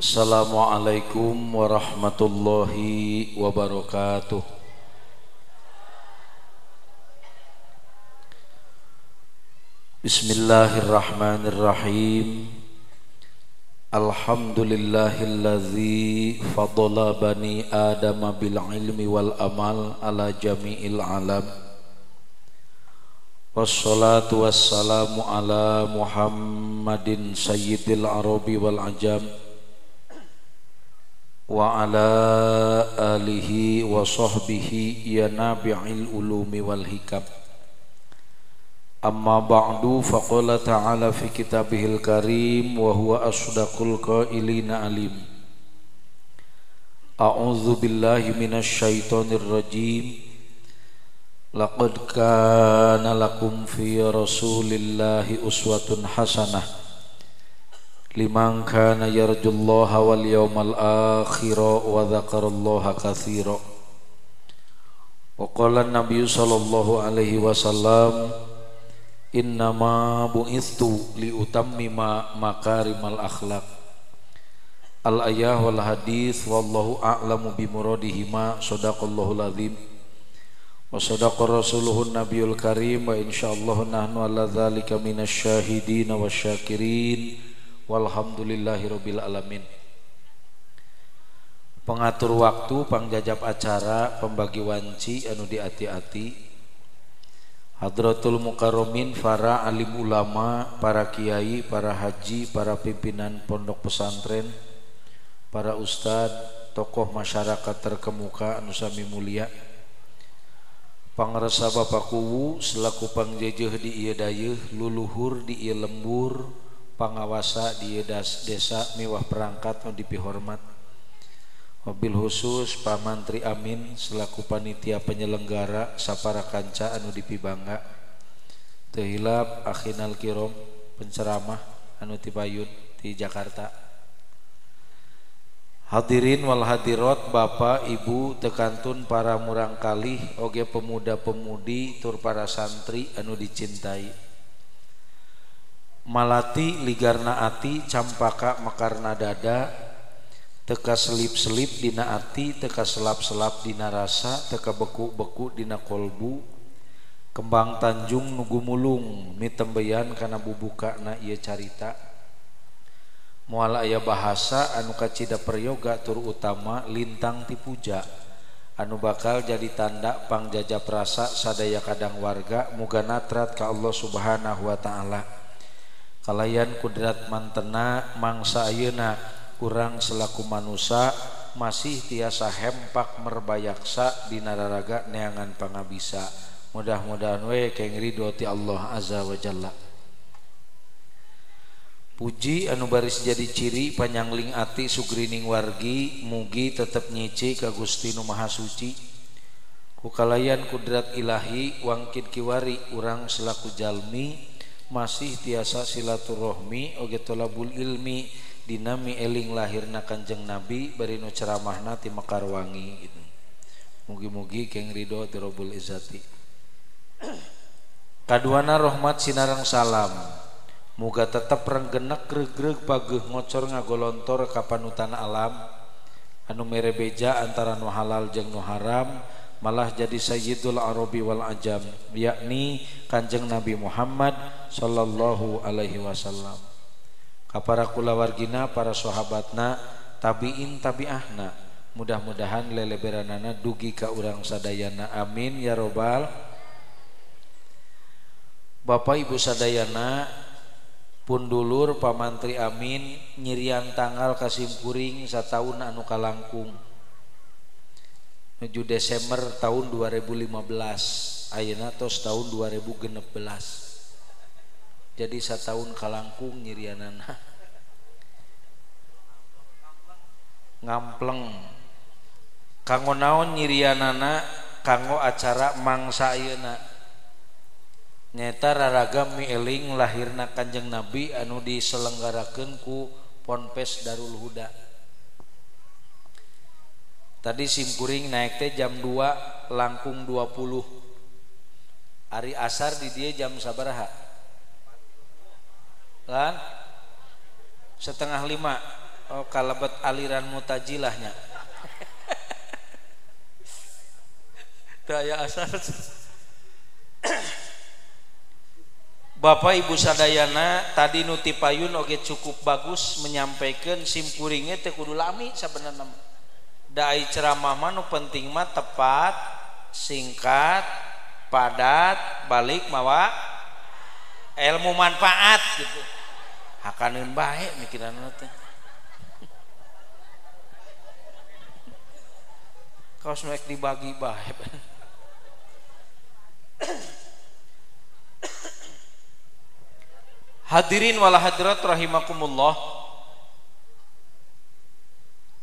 Assalamualaikum warahmatullahi wabarakatuh. Bismillahirrahmanirrahim. Alhamdulillahilladzi fadala bani Adam bil ilmi wal amal ala jami'il alam. Wassalatu wassalamu ala Muhammadin sayyidil arabi wal ajam وعلى آله وصحبه ينابع العلوم والحكم. أما بعد فقال تعالى في كتابه الكريم وهو أصدق القائلين عليم. أعوذ بالله من الشيطان الرجيم. لقد كان لكم في رسول الله أسوة حسنة. لمن كان يرجو الله واليوم الآخر وذكر الله كثيرا. وقال النبي صلى الله عليه وسلم إنما بعثت لأتمم مكارم الأخلاق. الآيات والحديث والله أعلم بمرادهما. صدق الله العظيم. وصدق رسوله النبي الكريم. وإن شاء الله نحن على ذلك من الشاهدين والشاكرين. Walhamdulillahirabbil alamin pengatur waktu pangjajab acara pembagi wanci anu diati-ati Hadratul Mukarromin para alim ulama, para kiai, para haji, para pimpinan pondok pesantren, para ustadz, tokoh masyarakat terkemuka anu sami mulia. Pangresa Bapak Kuwu selaku pangjejeh di ieu dayeuh, luluhur di ieu lembur, pangawasa di desa mewah perangkat nu dipihormat. Mobil khusus Pak Mantri Amin selaku panitia penyelenggara sapara kanca anu dipibangga. Tehilap akhinal kirom penceramah anu tipayun di Jakarta. Hadirin wal hadirat Bapak Ibu tekantun para murang kali oge pemuda-pemudi tur para santri anu dicintai Malati ligarna ati campaka mekarna dada teka selip-selip dina ati teka selap-selap dina rasa teka beku-beku dina kolbu. Kembang Tanjung nugu mulung mitembeyan kana bubuka na ia carita. Muala aya bahasa anu kacida peryoga tur utama lintang tipuja anu bakal jadi tanda pangjaja rasa sadaya kadang warga muga natrat ka Allah Subhanahu wa taala. kalayan kudrat mantena mangsa ayeuna kurang selaku manusia masih tiasa hempak merbayaksa dinararaga neangan pangabisa. Mudah-mudahan we keng ridho ti Allah azza wa jalla. Puji anu baris jadi ciri panyangling ati sugrining wargi mugi tetep nyici ka Gusti nu Maha Suci. Kukalayan kudrat ilahi wangkit kiwari urang selaku jalmi masih tiasa silaturahmi oge tolabul ilmi dinami eling lahirna kanjeng nabi bari nu ceramahna ti mekar wangi gitu mugi-mugi keng ridho ti robul izati kaduana rahmat sinarang salam. Muga tetep renggenek gregreg pageuh ngocor ngagolontor ka panutan alam. Anu mere beja antara nu halal jeung nu haram malah jadi Sayyidul Arabi wal Ajam yakni Kanjeng Nabi Muhammad sallallahu alaihi wasallam. Kapara kulawargina para sahabatna tabiin tabiahna mudah-mudahan leleberanana dugi ka urang sadayana. Amin ya robbal Bapak Ibu sadayana pundulur pamantri amin nyirian tanggal kasimpuring sataun anu kalangkung. menuju Desember tahun 2015 Ayeuna tos tahun 2016 jadi setahun kalangkung nyirianana. Ngampleng. Kanggo naon nyirianana? Kanggo acara mangsa ayeuna. Nyata raraga mieling lahirna kanjeng nabi anu diselenggarakan ku ponpes darul huda. Tadi simkuring naik teh jam 2 langkung 20 hari asar di dia jam sabaraha? Kan setengah lima. Oh kalebet aliran mutajilahnya. Daya asal Bapak Ibu Sadayana tadi Nuti Payun oke cukup bagus menyampaikan simpuringnya teh kudu lami sebenarnya dai ceramah manu penting mah tepat singkat padat balik mawa ilmu manfaat gitu. Hakaneun baik mikiran teh. Kaos naik dibagi baik Hadirin wal hadirat rahimakumullah.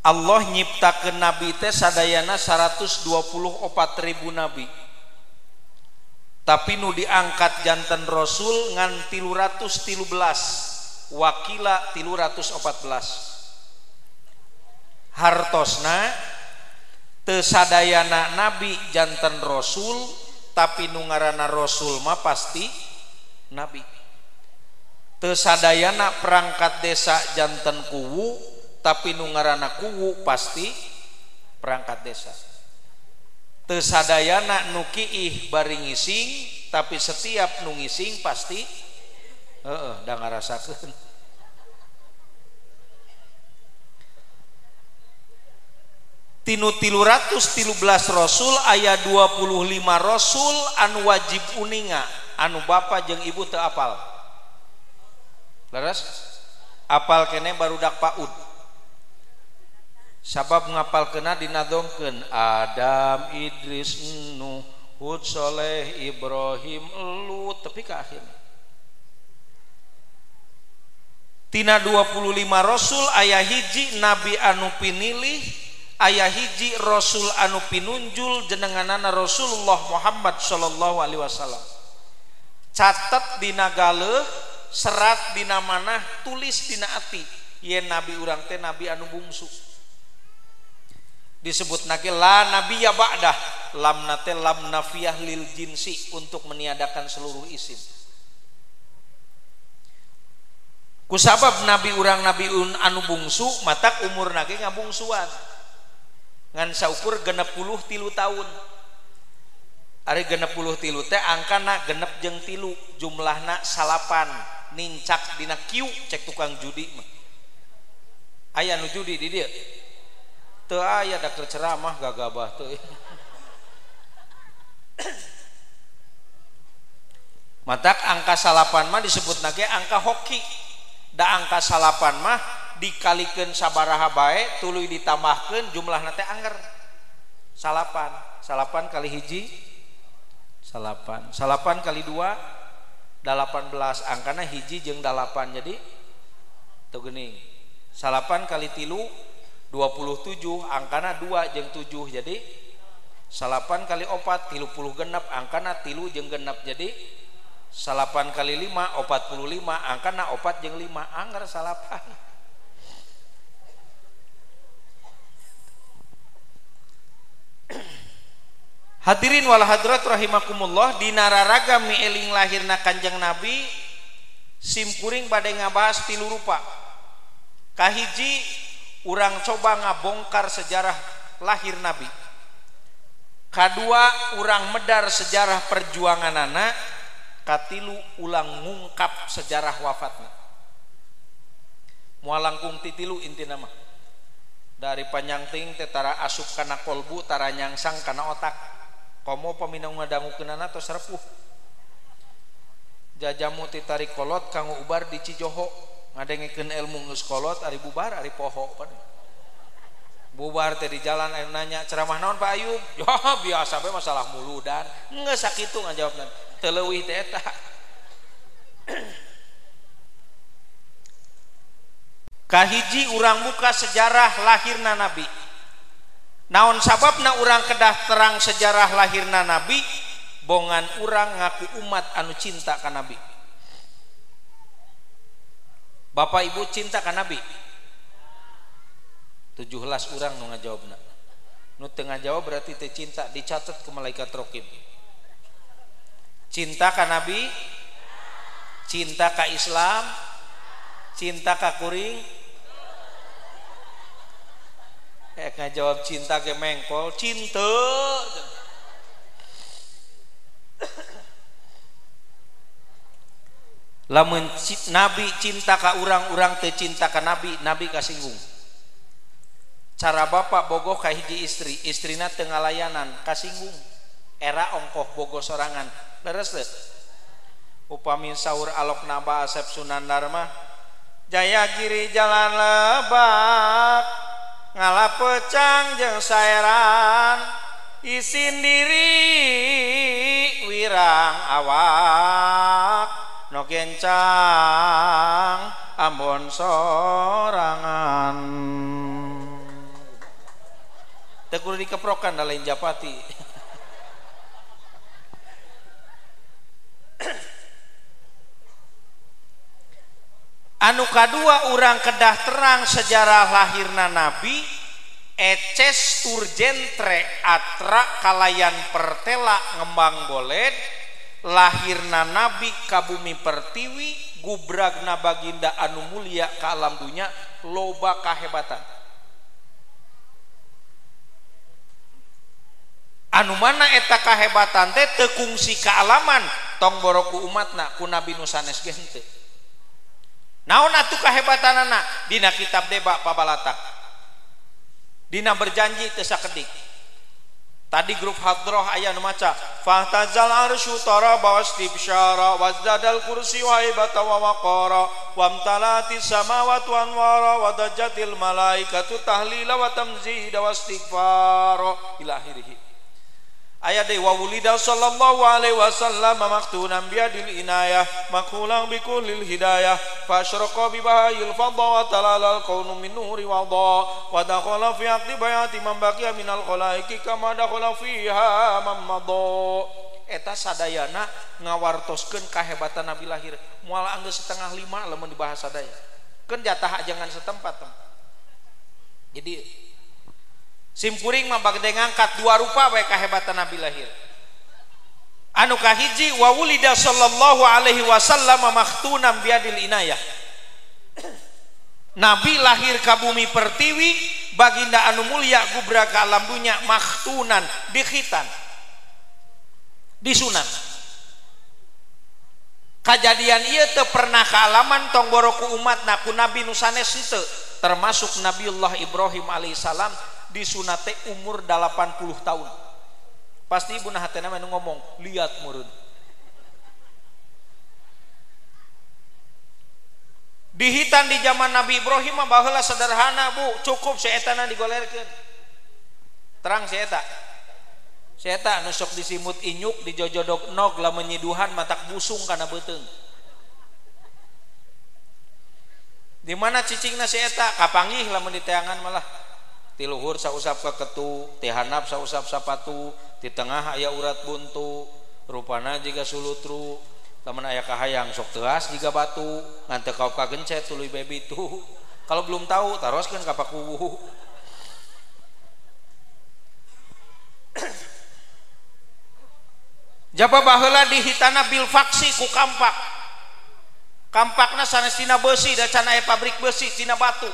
Allah nyiptakan nabi teh sadayana 124.000 nabi. Tapi nu diangkat jantan rasul ngan tilu ratus tilu belas wakila tilu ratus opat belas. Hartosna tesadayana nabi jantan rasul tapi nungarana rasul mah pasti nabi. Tesadayana perangkat desa jantan kuwu tapi nungarana kuwu pasti perangkat desa. Tesadayana nukiih bari ngising tapi setiap nu ngising pasti heeh da ngarasakeun. Tinu tilu ratus tilu belas rasul ayat 25 rasul anu wajib uninga. Anu bapak jeng ibu teu apal? Leres apal kene baru dak paud. sabab ngapal kena dinadongken Adam Idris Nuh Hud Soleh Ibrahim Lut tapi ke akhir. Tina 25 rasul ayah hiji nabi anu pinilih ayah hiji rasul anu pinunjul jenenganana Rasulullah Muhammad Shallallahu Alaihi Wasallam. Catat dina galeh serat dina manah tulis dina ati. Yen nabi urang teh nabi anu bungsu. disebut nake la nabiya ba'dah. Lam nate lam nafiyah lil jinsi untuk meniadakan seluruh isim. Kusabab nabi urang nabi un anu bungsu matak umur nake ngabungsuan. Ngan saukur genep puluh tilu tahun. Ari genep puluh tilu teh angkana genep jeng tilu jumlahna salapan nincak dina kiu cek tukang judi mah. Aya nu judi di dia. Teu aya da ceramah gagabah teu matak angka salapan mah disebut nage angka hoki. Da angka salapan mah dikalikan sabaraha bae tuluy ditambahkan jumlah nate angger. Salapan. Salapan kali hiji salapan. Salapan kali dua 18 angkana hiji jeng 8 jadi tuh gini salapan kali tilu 27 angkana 2 jeng 7 jadi salapan kali opat tilu puluh genap angkana tilu jeng genap jadi salapan kali lima opat puluh lima angkana opat jeng lima anggar salapan Hadirin wal hadrat rahimakumullah di nararaga mi eling lahirna Kanjeng Nabi simkuring badai ngabahas tilu rupa. Kahiji urang coba ngabongkar sejarah lahir nabi. Kedua urang medar sejarah perjuangan anak katilu ulang ngungkap sejarah wafatnya mualangkung titilu inti nama. Dari panjangting tetara asup kana kolbu tara nyangsang kana otak. Komo peminang ngadangu kenana atau serpuh. Jajamu titari kolot kanggo ubar di Cijoho. ngadengeken ilmu ngeskolot ari bubar ari poho pan. Bubar teh di jalan ayo nanya ceramah naon Pak Ayub? Ya biasa be masalah mulu dan sakitu ngajawabna. Teu leuwih telewih teh eta. Kahiji urang buka sejarah lahirna nabi. Naon sababna urang kedah terang sejarah lahirna nabi? Bongan urang ngaku umat anu cinta ka nabi. Bapak Ibu cinta ka nabi? 17 orang nu ngajawabna. Nu tengah jawab berarti teh cinta dicatat ke malaikat rokib cinta ka nabi cinta ka Islam cinta ka kuring. Eh jawab cinta ke mengkol cinta lamun nabi cinta ka urang-urang tercinta ka nabi nabi kasinggung. Cara bapak bogoh ka hiji istri istrina teu ngalayanan kasinggung. Era ongkoh bogoh sorangan. Leres teu upami sahur alok naba asep sunan dharma jaya giri jalan lebak ngalah pecang saeran isin diri wirang awak. Gencang Ambon sorangan. Tekur dikeprokan dalam japati. Anu kedua orang kedah terang sejarah lahirna nabi eces turjentre atra kalayan pertela ngembang bolet lahirna nabi kabumi pertiwi gubragna baginda anu mulia ke alam dunya loba kahebatan. Anu mana eta kahebatan teh tekungsi kealaman tong boroku umatna ku nabi nusanes gente naon atuh kahebatan anak dina kitab deba pabalatak dina berjanji teu sakedik. Tadi grup hadroh ayah maca Fahtazal arsyu taraba wastibsyara Wazdadal kursi wa ibata wa waqara Wamtalati samawat wa anwara Wadajatil malaikatu tahlila wa tamzida wastighfara Ila akhirihi ayat wa wulida sallallahu alaihi wasallam maktunan biadil inayah makhulang bikulil hidayah fasyraqa bi bahayil fadha wa talala al kaunu min nuri wa dha wa dakhala fi aqdi bayati man baqiya khalaiki kama dakhala fiha man eta sadayana ngawartoskeun kahebatan nabi lahir. Moal anggeus setengah lima lamun dibahas sadaya. Keun jatah jangan setempat jadi simpuring mah bagde ngangkat dua rupa bae kahebatan Nabi lahir. Anu kahiji wa wulida sallallahu alaihi wasallam maktunam biadil inayah. Nabi lahir ke bumi pertiwi baginda anu mulia gubra ke alam dunia maktunan dikhitan disunat. Kejadian iya te pernah ke alaman tong boroku umat naku nabi nusanes itu termasuk Nabiullah Ibrahim alaihissalam disunate umur 80 tahun. Pasti ibu nah hatena ngomong lihat murun. Dihitan di zaman Nabi Ibrahim bahwa sederhana bu. Cukup seetana digolerkan terang seeta. Seeta nusuk disimut inyuk dijojodok nog lah menyiduhan matak busung karena beteng di mana cicingna seeta? Kapangih lah meniteangan malah tiluhur sausap ke ketu tihanap sausap sapatu di tengah ayah urat buntu rupana jika sulutru teman ayah kahayang sok teras jika batu nanti kau kagencet tuluy baby itu kalau belum tahu taroskan kapaku Jaba baheula di hitana bil faksi ku kampak. Kampakna sanes tina besi da can aya pabrik besi tina batu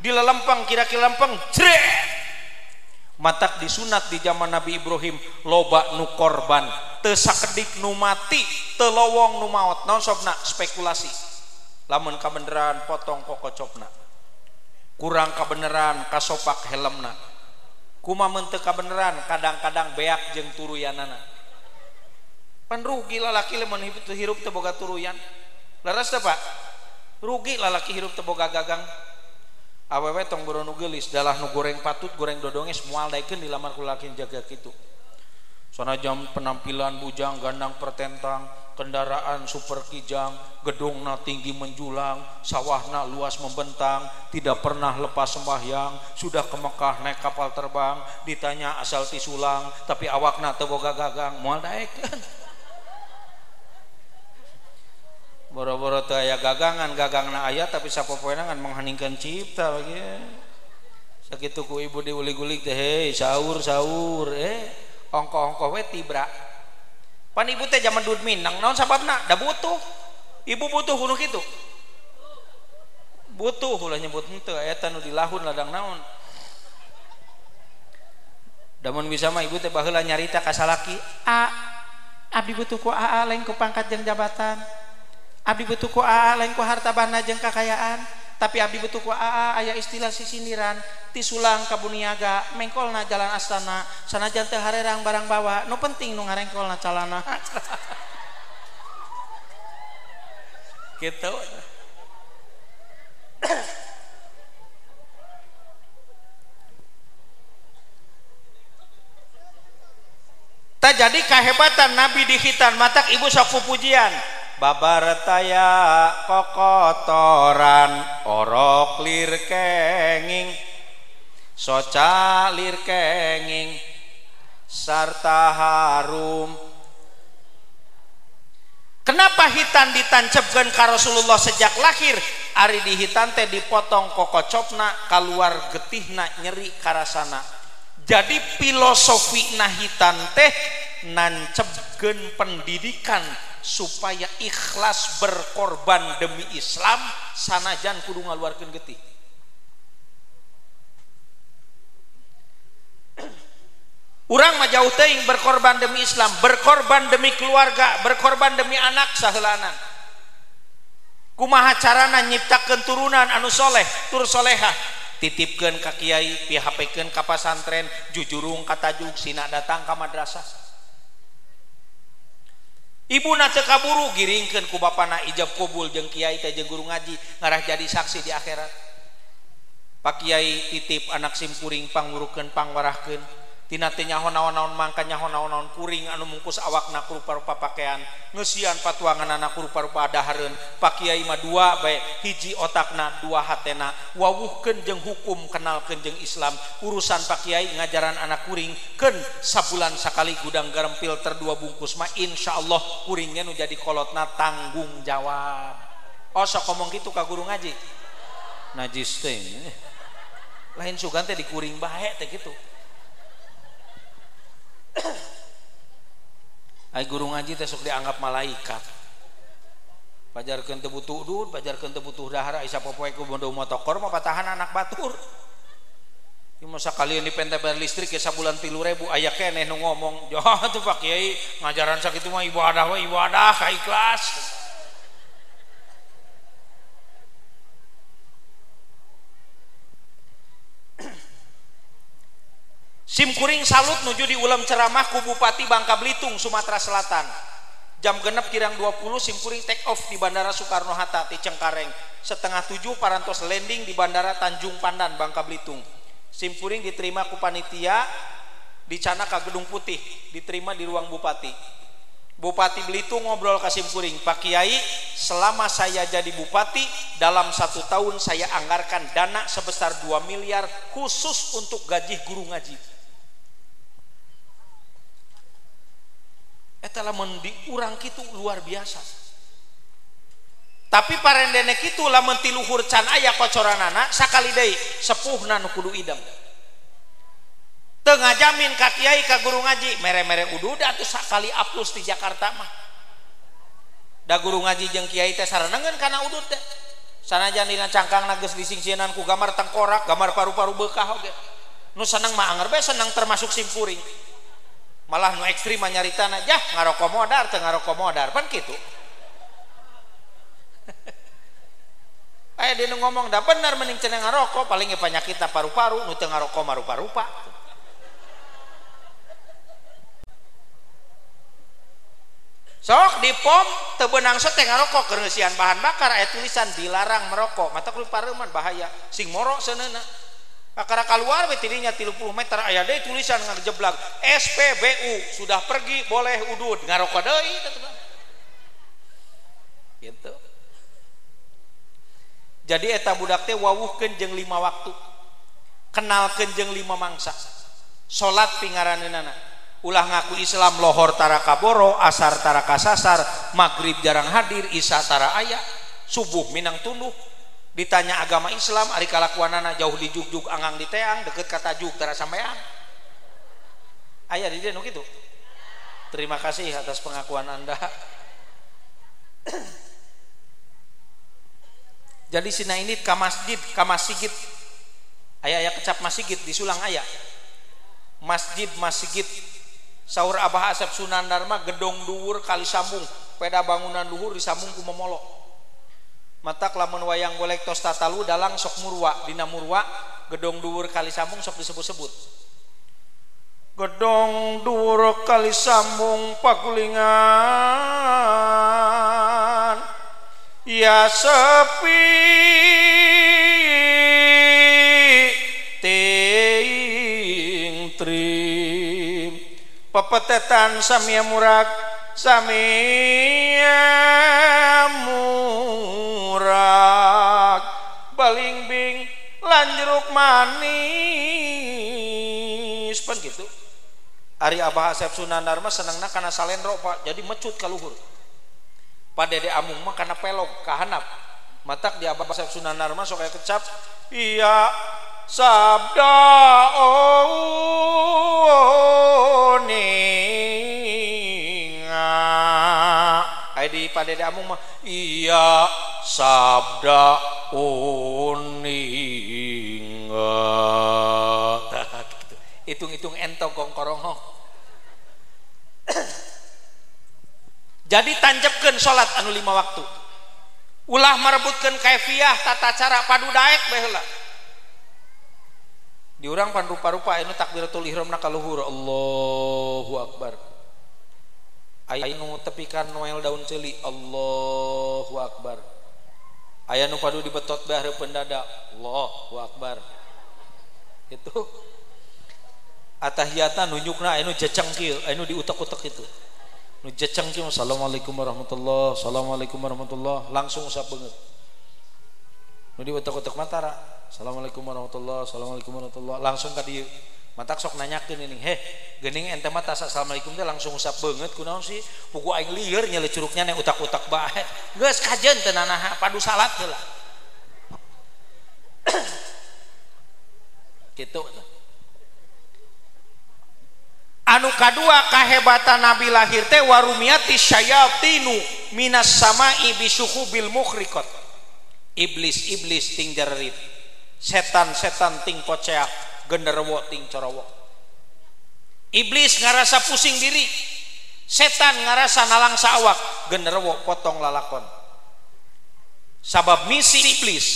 di lelempang kira-kira lempeng jret matak disunat di zaman Nabi Ibrahim loba nu korban tesakedik nu mati telowong nu maut non sobna? Spekulasi. Lamun kabeneran potong kokocopna kurang kabeneran kasopak helmna. Kuma mente kabeneran kadang-kadang beak jeng turuyanana. Pan rugi lalaki lemon hirup teboga turuyan. Laras pak? Rugi lalaki hirup teboga gagang awewe tong gelis dalah nu goreng patut goreng dodonge semua daikeun di lamar kulakin jaga gitu Sona jam penampilan bujang gandang pertentang kendaraan super kijang gedungna tinggi menjulang sawahna luas membentang tidak pernah lepas sembahyang sudah ke Mekah naik kapal terbang ditanya asal tisulang tapi awakna teboga gagang mual daekeun boro-boro teu aya gagangan gagangna aya tapi sapopoena ngan mengheningkan cipta bagi. Sakitu ku ibu diulik-ulik teh hei sahur sahur eh ongko-ongko we tibra. Pan ibu teh zaman dud minang naon sababna? Da butuh. Ibu butuh kuno kitu. Butuh ulah nyebut henteu eta nu dilahun ladang naon. Damun bisa mah ibu teh baheula nyarita ka salaki. A abdi butuh ku aa lain ku pangkat jeung jabatan. Abdi butuh ku aa lain ku harta bana jeung kekayaan tapi abdi butuh ku aa aya istilah sisindiran ti sulang ka buniaga mengkolna jalan astana. Sanajan teu harerang barang bawa nu penting nu ngarengkolna calana. Gitu. Tak jadi kehebatan Nabi di hitan matak ibu sok pujian babaretaya kokotoran orok lir kenging soca lir kenging sarta harum Kenapa hitan ditancapkan ke Rasulullah sejak lahir? Ari di hitan teh dipotong kokocopna keluar getihna nyeri karasana. Jadi filosofi nahitan teh nancapkan pendidikan supaya ikhlas berkorban demi Islam sanajan kudu ngaluarkeun getih Urang mah jauh teuing berkorban demi Islam, berkorban demi keluarga, berkorban demi anak saheulanan. Kumaha carana nyiptakeun turunan anu soleh, tur soleha. Titipkeun ka kiai, pihapekeun ka pasantren, jujurung ka tajuk sina datang ka madrasah. Ibu na kaburu giringkan ku bapana ijab kubul jeng kiai teh jeng guru ngaji ngarah jadi saksi di akhirat. Pak Kiai titip anak simpuring pangurukeun pangwarahkeun tinanyaho-naon-naon mangka nyaho-naon-naon kuring anu mungkus awakna rupa-rupa pakaian. Nusian patuangan anak rupa-rupa daharun pakaiima dua bae hiji otakna dua hatena. Wawuh kenjeng hukum kenal kenjeng Islam. Urusan pakaiai ngajaran anak kuring ken sabulan sakali gudang garam filter dua bungkus mah insyaallah kuringnya nu jadi kolotna tanggung jawab. Oh, Osok ngomong gitu ka guru ngaji? Najis teh lain sugan sugante dikuring baik teh gitu. Ay guru ngaji teh sok dianggap malaikat. Pajar teu butuh dud, pajar teu butuh dahar, isa sapopoe ku bondo motokor, mah patahan anak batur. Masa kalian di pente bayar listrik ya bulan tilu ribu ayah keneh nu ngomong, jauh tuh pak kiai ngajaran sakit mah ibadah, ibadah, ibadah, ikhlas. Simkuring salut nuju di ulam ceramah ku Bupati Bangka Belitung Sumatera Selatan. Jam genep kirang 20 simkuring take off di Bandara Soekarno-Hatta di Cengkareng. Setengah tujuh parantos landing di Bandara Tanjung Pandan Bangka Belitung. Simkuring diterima ku panitia di Canaka Gedung Putih diterima di ruang Bupati. Bupati Belitung ngobrol ke simkuring Pak Kiai selama saya jadi Bupati dalam satu tahun saya anggarkan dana sebesar 2 miliar khusus untuk gaji guru ngaji eta lamun diurang kitu luar biasa. Tapi parendene kitu lamun ti luhur can aya kocoranana sakali deui sepuhna nu kudu idem. Teu ngajamin ka kiai ka guru ngaji mere-mere udud atuh sakali aplus di Jakarta mah. Da guru ngaji jeung kiai teh sarenengeun kana udud teh. Sanajan dina cangkangna geus disingsieunan ku gambar tengkorak gambar paru-paru bekah oge. Nu seneng mah anger bae seneng termasuk simpuring. Malah nu ekstrim nyarita aja ngarokok modar teu ngarokok modar. Pan gitu Aya dia ngomong dah benar mending cenah ngarokok paling penyakit paru-paru nu teu ngarokok marupa-rupa. Sok di pom teu beunang teh ngarokok keureusian bahan bakar aya tulisan dilarang merokok. Mata kulit pareuman bahaya. Sing moro seuneuna Akara keluar tidinya 30 meter ayah deh tulisan ngejeblak SPBU sudah pergi boleh udud ngarokok deui gitu. Jadi eta budak teh wawuhkeun lima waktu. Kenalkeun jeung lima mangsa. Salat pingaranana ulah ngaku Islam lohor tara kaboro asar tara kasasar maghrib jarang hadir isya tara aya subuh minang tunduh ditanya agama Islam ari kalakuanana jauh di juk-juk angang di teang deket kata juk tara sampean. Ayah di dia gitu. Terima kasih atas pengakuan anda. Jadi sina ini ke masjid ke masjid. Ayah ayah kecap masjid di sulang ayah masjid-masjid sahur Abah Asep Sunan Dharma gedong dhuwur kali sambung. Peda bangunan luhur disambung ku matak lamun wayang golek tos tatalu dalang sok murwa. Dina murwa gedong dhuwur kali sambung sok disebut-sebut. Gedong dhuwur kali sambung pakulingan. Ya sepi pepetetan samia murak samia murak baling bing lanjeruk manis. Pan gitu. Ari Abah Asep Sunan Dharma senengna karena salendro pak. Jadi mecut ke luhur. Pada dede amung mah karena pelog kahanap matak di Abah Asep Sunan Dharma sok kecap iya sabda ninga ay di pada amung mah. Iya sabda uninga hitung-hitung entong kongkorongok jadi tanjepkan salat anu lima waktu. Ulah merebutkan kaifiah tata cara padu daek behela diurang pan rupa-rupa anu takbiratul ihramna kaluhur. Allahu akbar. Anu tepikan noel daun celi. Allahu akbar. Aya nu padu dibetot bae hareupeun dada. Allahu akbar. Itu. Atahiyatan nunjukna anu jecengkil anu diutak-utek itu. Nu jecengkil assalamualaikum warahmatullahi assalamualaikum warahmatullahi langsung usap banget nu diutak-utek matara assalamualaikum warahmatullah assalamualaikum warahmatullah langsung ka dieu matak sok nanyakeun ini. Heh geuning ente mah tas assalamualaikum teh langsung usap banget kunaon sih? Pugu aing lieur nya curugnya nih utak-utak bae. Geus kajen teu nanaha padu salat heula. Gitu anu kedua kehebatan Nabi lahir teh warumiati syayatinu minas samai bisuhubil mukhrikot iblis iblis ting jerit setan setan ting poceak genderwo ting corowo. Iblis ngarasa pusing diri setan ngarasa nalang sawak genderwo potong lalakon. Sabab misi iblis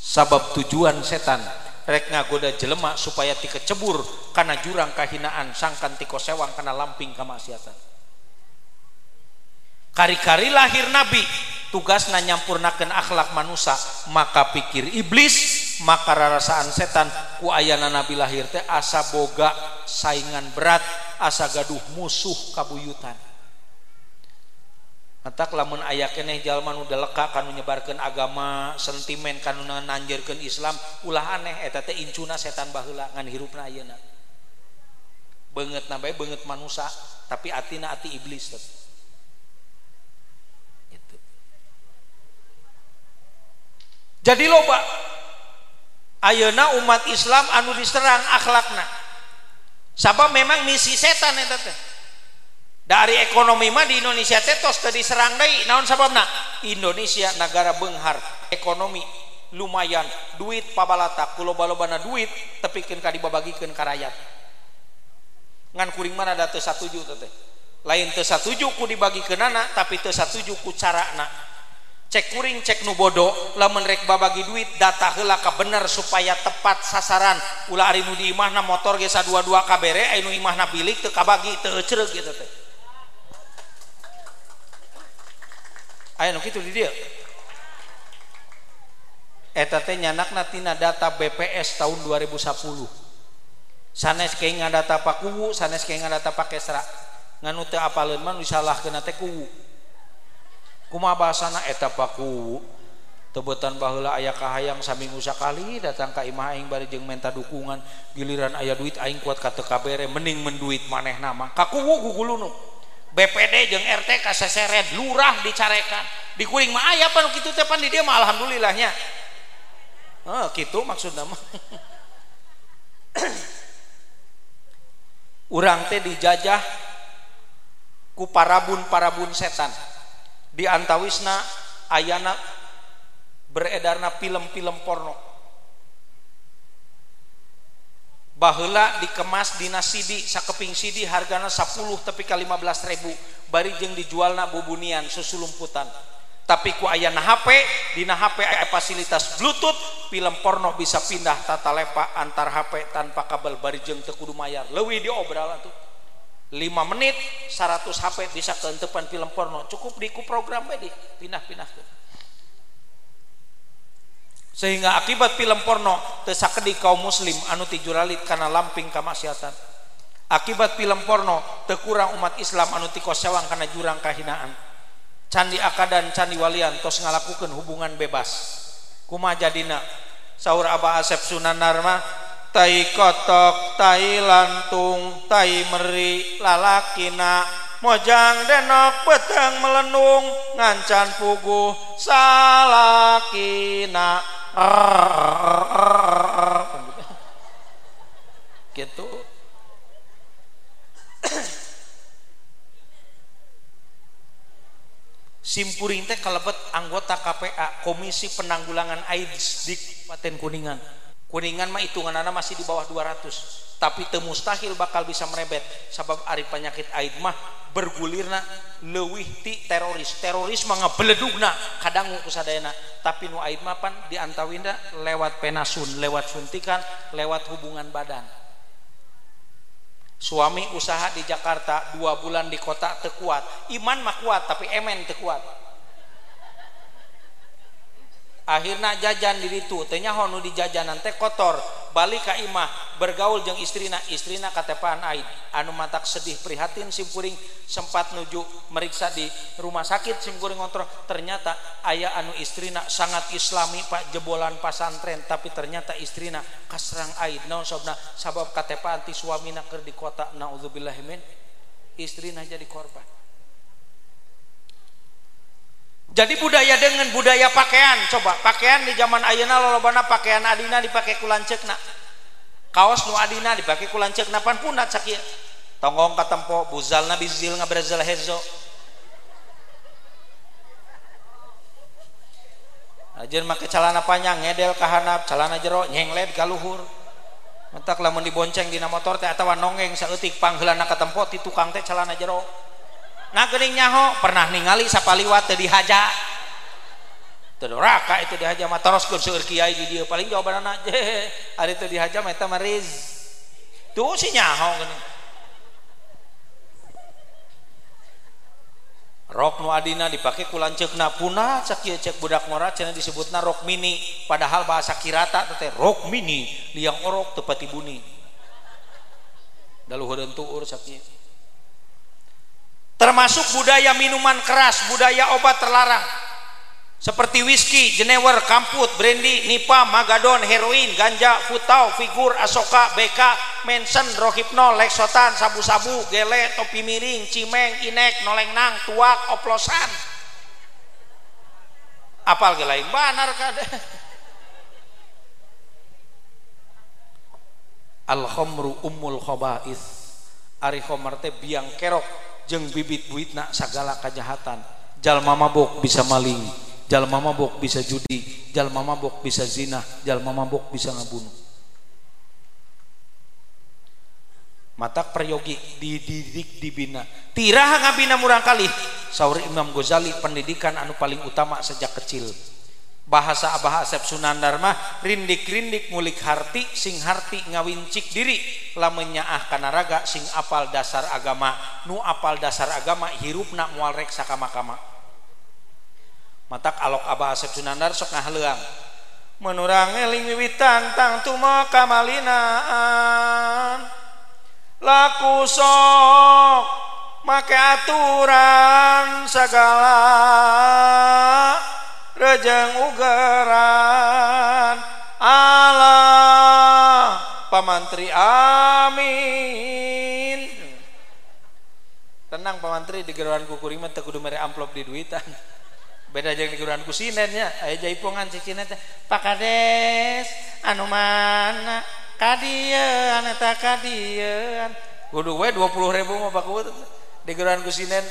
sabab tujuan setan rek ngagoda jelema supaya ti kecebur karena jurang kahinaan sangkan ti sewang karena lamping kamaksiatan kari-kari lahir nabi tugas na nyampurnakan akhlak manusia maka pikir iblis maka rarasaan setan ku ayana nabi lahir teh asa boga saingan berat asa gaduh musuh kabuyutan. Entak lamun ayah keneh jalman udah leka kanu nyebarkan agama sentimen kanu nanjirkan Islam ulah aneh eta teh incuna setan baheula ngan hirupna ayeuna banget nabai banget manusia tapi atina ati iblis teh. jadi loba. Ayeuna umat Islam anu diserang akhlakna. Sabab memang misi setan eta teh? Dari ekonomi mah di Indonesia teh tos teu diserang deui. Naon sababna? Indonesia negara benghar. Ekonomi lumayan. Duit pabalata. Kuloba-lobana duit tepikeun ka dibabagikeun ka rakyat. Ngan kuring mana ada teu satuju teh? Lain teu satuju ku dibagikeunana tapi teu satuju ku carana. cek kuring cek nu bodoh. Lamun rek babagi duit data helaka bener supaya tepat sasaran. Ulah Ari nu diimahna motor ge dua-dua kabere anu imahna bilik teu kabagi teu cereg gitu teh. Aya nu kitu di dieu eta teh nyanakna tina data BPS tahun 2010 sanes ke data pakuwu sanes ke data pakesra. Nganu teu apaleun mah nu salah teh kuwu. kumaha bahasana eta paku. Tebetan bahula ayah kahayang saminggu sakali datang ka imah aing bari jeung menta dukungan. Giliran ayah duit aing kuat ka teu kabere mending menduit maneh nama. Kakuwu gugulunu BPD jeung RT kaseseret lurah dicarekan. Di kuring mah aya pan kitu teh pan di dia mah alhamdulillahnya. Heeh oh, kitu maksudna mah. Urang teh dijajah ku parabun parabun setan. Di antawisna ayana beredarna film-film porno. Bahula dikemas di nasidi sakeping sidi hargana 10 tapi ke 15 ribu. Bari jeng dijualna bubunian susulumputan tapi ku ayana HP dina HP aya fasilitas bluetooth film porno bisa pindah tata lepa antar HP tanpa kabel. Bari jeng teu kudu mayar. Leuwih diobral 5 menit 100 HP bisa keentepan film porno. Cukup di program di pindah-pindah sehingga akibat film porno di kaum muslim anu tijuralit karena lamping kamaksiatan akibat film porno tekurang umat Islam anu tikosyawang karena jurang kahinaan. Candi Akadan Candi Walian tos ngalakukan hubungan bebas. Kuma jadina? Sahur Abah Asep Sunan Narma tai kotok tai lantung tai meri lalakina. Mojang denok peteng melenung ngancan pugu salakina. Gitu. Simpuring teh kalebet anggota KPA Komisi Penanggulangan AIDS di Kabupaten Kuningan Kuningan mah hitungan anak masih di bawah 200 tapi temustahil bakal bisa merebet. Sebab ari penyakit AIDS mah bergulirna leuwih ti teroris. Teroris mah ngabeledugna kadang kusadayana tapi nu AIDS mah pan diantawinda lewat penasun lewat suntikan lewat hubungan badan. Suami usaha di Jakarta dua bulan di kota tekuat iman mah kuat tapi emen tekuat akhirnya jajan diri itu tanya honu di jajanan teh kotor. Balik ke imah bergaul jeng istrina istrina katepaan aid anu matak sedih prihatin simpuring sempat nuju meriksa di rumah sakit simpuring ngontrol. Ternyata ayah anu istrina sangat islami pak jebolan pasantren tapi ternyata istrina kasrang aid naon sobna? Sabab katepaan ti suamina ker di kota naudzubillahimin istrina jadi korban jadi budaya dengan budaya pakaian coba. Pakaian di zaman ayeuna lolobana pakaian adina dipakai kulancekna. Kaos nu adina dipakai kulancekna pan punat sakieu tonggong katempo buzalna bizil ngabrazal hezo. Ajen make celana panjang ngedel kahanap celana jero nyengled ka luhur. Mentak lamun dibonceng dina motor teh atawa nongeng saeutik pangheulana ka tempo ti tukang teh celana jero nah gening nyaho pernah ningali sapaliwat teu dihaja. Teu raka itu dihaja mah teroskeun seueur kiai di dieu paling jawabanna je ari teu dihaja mah eta mariz tuh si nyaho geuning. Rok nu adina dipake ku lanceukna punah cek ieu cek budak mora cenah disebutna rok mini. Padahal bahasa kirata teh rok mini liang orok teu pati buni. Daluheureun tuur sakieu termasuk budaya minuman keras budaya obat terlarang. Seperti whisky, jenewer, kamput, brandy, nipa, magadon, heroin, ganja, futau, figur, asoka, beka, mensen, rohipnol, leksotan, sabu-sabu, gele, topi miring, cimeng, inek, nolengnang, tuak, oplosan. Apal gelain banar kada al khomru ummul khobais. Ari khomer teh biang kerok jeng bibit buitna segala kejahatan. Jalma mabok bisa maling. Jalma mabok bisa judi. Jalma mabok bisa zina. Jalma mabok bisa ngabunuh. Matak peryogi dididik dibina. Tiraha ngabina murang kali sauri Imam Ghazali pendidikan anu paling utama sejak kecil bahasa Abah Asep Sunandar mah rindik-rindik ngulik harti sing harti ngawincik diri. Lamenya ah kanaraga sing apal dasar agama. Nu apal dasar agama hirupna mual rek sakama-kama matak alok Abah Asep Sunandar sok ngahleang menurang eling wiwitan tang tumo kamalinaan. Laku sok make aturan segala rejeng ugeran Allah pamantri amin. Tenang pamantri di geruan kukurima teu kudu mere amplop di duitan. Beda jeung di geruan kusinennya aya jaipongan cicina teh. Pak Kades anu mana? Kadieun eta kadieun. Kudu we 20 ribu mah baku di geruan kusinen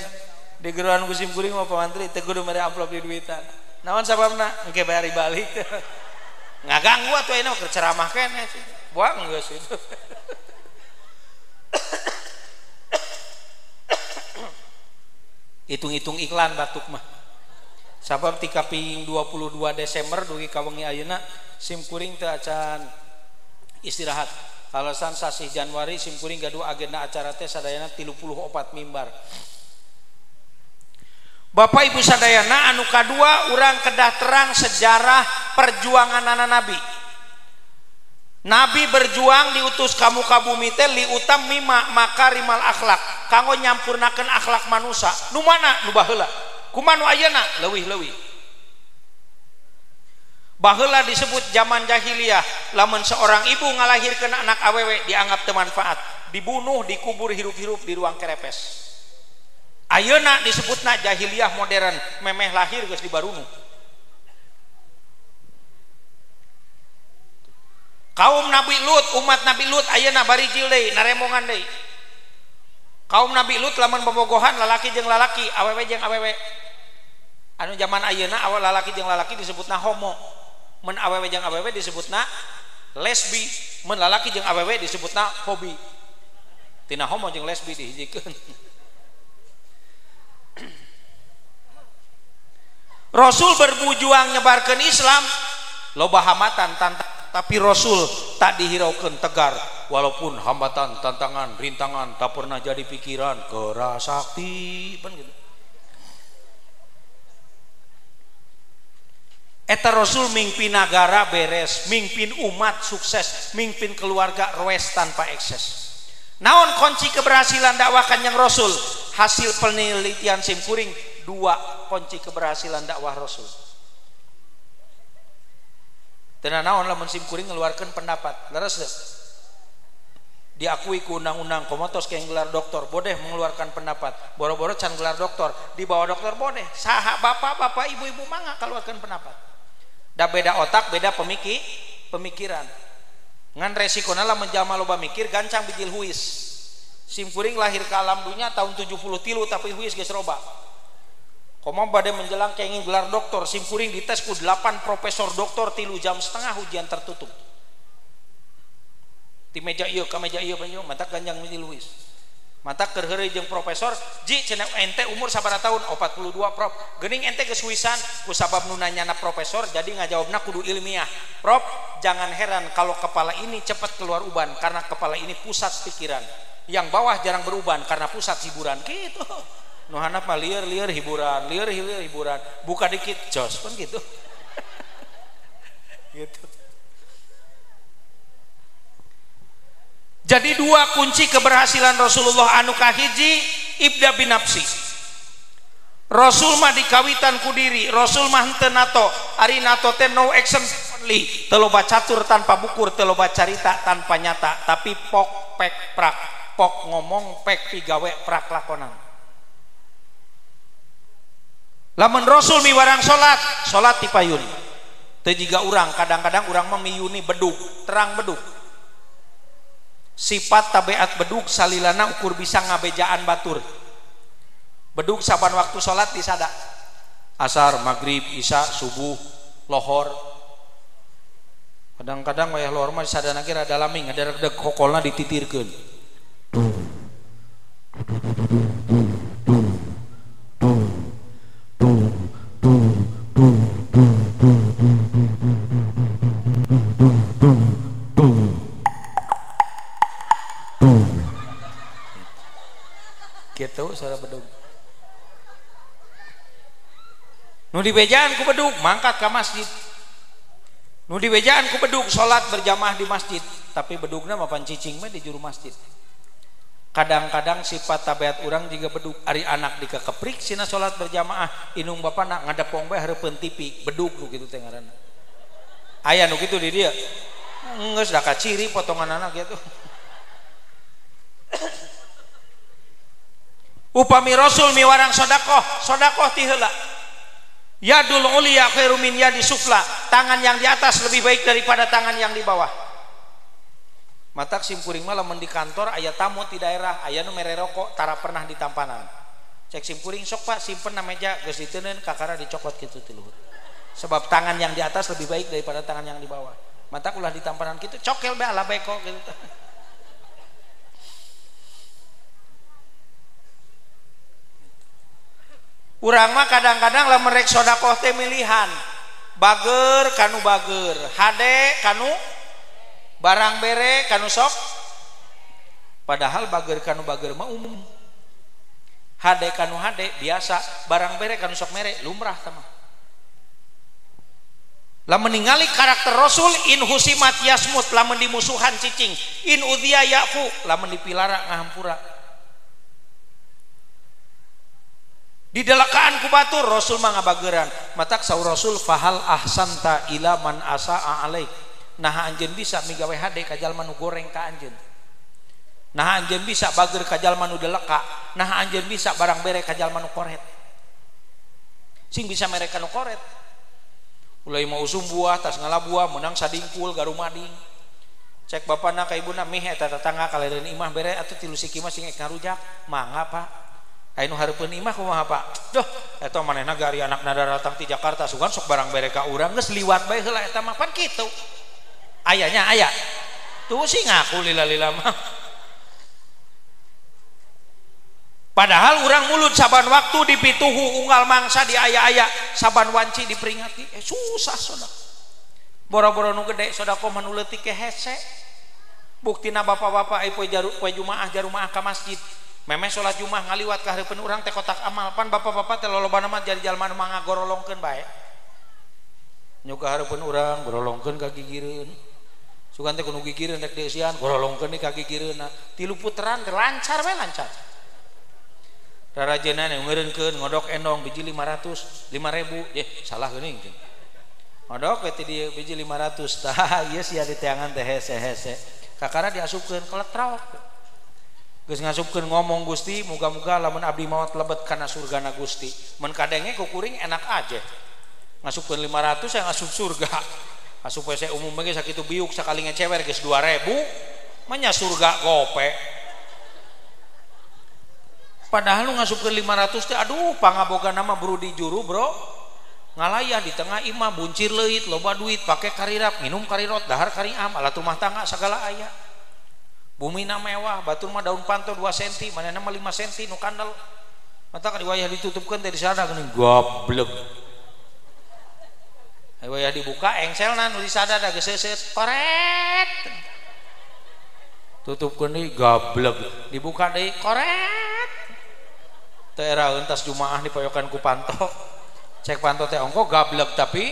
di geruan kusim kuring mah pamantri teu kudu amplop di duitan naon sababna engke bari balik. Ngaganggu atuh ini ceramah kene buang geus itu. Hitung-hitung iklan batuk mah. Sabab tika ping 22 Desember dugi kawengi ayeuna sim kuring teu acan istirahat. Kalasan sasih Januari sim kuring gaduh agenda acara teh sadayana 34 mimbar Bapak Ibu Sadayana anu kadua urang kedah terang sejarah perjuangan anak Nabi. Nabi berjuang diutus kamu kabumi teh liutam mima maka rimal akhlak. Kanggo nyampurnakan akhlak manusia nu mana? Nu baheula. Kumanu ayana leuwih leuwih baheula disebut zaman jahiliyah. Lamun seorang ibu ngalahirkan anak awewe dianggap temanfaat dibunuh dikubur hirup-hirup di ruang kerepes. Ayeuna disebutna jahiliyah modern memeh lahir geus di Barunu. Kaum Nabi Lut, umat Nabi Lut ayeuna bari deui, naremongan deui. Kaum Nabi Lut lamun bobogohan lalaki jeung lalaki, awewe jeung awewe. Anu zaman ayeuna awal lalaki jeung lalaki disebutna homo. Men awewe jeung awewe disebutna lesbi, men lalaki jeung awewe disebutna hobi. Tina homo jeung lesbi dihijikeun. Rasul berbujuang nyebarkan Islam loba hamatan tapi Rasul tak dihiraukan tegar walaupun hambatan, tantangan, rintangan tak pernah jadi pikiran kerasakti kan gitu. Eta Rasul mimpin negara beres, mimpin umat sukses, mimpin keluarga roes tanpa ekses. Naon kunci keberhasilan dakwah kanjeng Rasul? Hasil penelitian simkuring dua kunci keberhasilan dakwah Rasul. Tenan naon lamun simkuring ngeluarkan pendapat. Leres deh. Diakui ke undang-undang komotos kayak gelar doktor boleh mengeluarkan pendapat. Boro-boro can gelar doktor di bawah dokter boleh sah bapak bapak ibu-ibu mangga keluarkan pendapat. Dah beda otak beda pemikir pemikiran. Ngan resiko nala menjama loba mikir gancang bijil huis. Simkuring lahir ke alam dunia tahun 70 tilu tapi huis geus roba komo badai menjelang kenging gelar doktor simkuring dites ku 8 profesor doktor tilu jam setengah ujian tertutup. Di meja iya ke meja iya banyu mata ganjang mili Luis. Mata kerheri jeung profesor ji cina ente umur sabar tahun 42 prof gening ente kesuisan ku sabab nunanya na profesor jadi ngajawabna kudu ilmiah. Prof jangan heran kalau kepala ini cepat keluar uban karena kepala ini pusat pikiran. Yang bawah jarang beruban karena pusat hiburan. Gitu nuhana mah liar liar hiburan liar liar hiburan buka dikit jos kan gitu gitu Jadi dua kunci keberhasilan Rasulullah anu kahiji ibda binapsi. Rasul mah dikawitan ku diri, Rasul mah henteu nato, ari nato teh no action only, teloba catur tanpa bukur, teloba carita tanpa nyata, tapi pok pek prak, pok ngomong pek pigawe prak lakonan. Lamun Rasul miwarang salat, salat tipayun. Teu jiga urang, kadang-kadang urang mah miyuni bedug, terang bedug sifat tabiat beduk salilana ukur bisa ngabejaan batur. Beduk saban waktu sholat disada asar maghrib isya subuh lohor. Kadang-kadang wayah lohor mah disadana kira ada laming ada rada kokolna dititirkeun gitu suara bedug nu di bejaan ku bedug mangkat ke masjid. Nu di bejaan ku bedug sholat berjamaah di masjid. Tapi bedugna mapan cicing mah di juru masjid. Kadang-kadang sifat tabiat orang juga bedug ari anak di keprik sina sholat berjamaah. Inung bapak nak ngadepong bae hareupeun tipi. Bedug nu gitu teh ngaranna. Aya nu gitu di dia. Geus da ciri potongan anak gitu upami rasul miwarang sodakoh sodakoh tihela. Yadul ulia khairu min yadi sufla. Tangan yang di atas lebih baik daripada tangan yang di bawah. Matak simpuring malam di kantor ayat tamu di daerah ayat nu rokok tara pernah di tampanan. Cek simpuring sok pak simpen na meja geus kakara dicokot gitu tiluhur sebab tangan yang di atas lebih baik daripada tangan yang di bawah. Mata ulah ditampanan gitu cokel be ala beko gitu urang mah kadang-kadang lah merek sodako teh milihan. Bager kanu bager hade kanu barang bere kanu sok. Padahal bager kanu bager mah umum. Hade kanu hade biasa. Barang bere kanu sok mere lumrah teman lah meninggali karakter Rasul in husimat yasmut lamun dimusuhan cicing. In udhiya yafu lamun dipilara ngahampura. Di delakaan batur Rasul mah matak saur Rasul fahal ahsanta ila man asaa alaik. Nah anjeun bisa migawe hade ka jalma nu goreng ka anjeun. Nah anjeun bisa bager ka jalma nu deleka. Nah anjeun bisa barang bere ka jalma nu koret. Sing bisa mereka nu koret. Ulai mau usum buah tas ngala buah menang sadingkul garu mading. Cek bapana ka ibuna mih eta tetangga kalereun imah bere atuh tilu siki mah sing ek ngarujak. Mangga pak Ainu hareupeun imah kumaha Pak? Duh, eta manehna gari anak nada datang ti Jakarta sugan sok barang bereka urang geus liwat bae heula eta mah pan kitu. Ayahnya ayah. Tuh sih ngaku lila-lila mah. Padahal orang mulut saban waktu dipituhu unggal mangsa di ayah-ayah saban wanci diperingati eh susah saudara. Boro-boro nu gede saudara manul leutik hese. Buktina bapak-bapak ai poe jaru poe jumaah jarumaah ka masjid memang salat Jumah ngaliwat ke hari urang teh kotak amal. Pan bapak-bapak teh lolobana mah jadi jalman mangga gorolongkeun bae. Nyuka hari urang gorolongkeun ka gigireun. Sugan teh kudu gigireun rek deusian gorolongkeun di gigireunna. Tilu puteran lancar bae lancar. Rarajana yang ngodok endong biji 500 5000 eh salah geuning ngodok we dia biji 500 tah ieu sia di teangan teh hese hese kakara diasupkeun keletrok geus ngasupkeun ngomong Gusti muga-muga lamun abdi maut lebet kana surgana Gusti. Mun kadenge ku kuring enak aja. Ngasupkeun 500 saya ngasup surga. Asup saya umum ge sakitu biuk sakali ngecewer geus 2000 manya surga gope. Padahal lu ngasupkeun 500 teh aduh pangaboga nama brudi juru bro. Ngalayah di tengah imah buncir leit loba duit pakai karirap minum karirot dahar kariam alat rumah tangga segala ayah bumi na mewah batur mah daun panto 2 cm mana nama 5 cm nu kandal mata kan wayah ditutupkan dari sana gini goblok wayah dibuka engselna nu di sada da geuseuseut koret. Tutupkeun deui goblok dibuka deui koret. Teu era entas jumaah dipoyokan ku panto. Cek panto teh ongko gablek tapi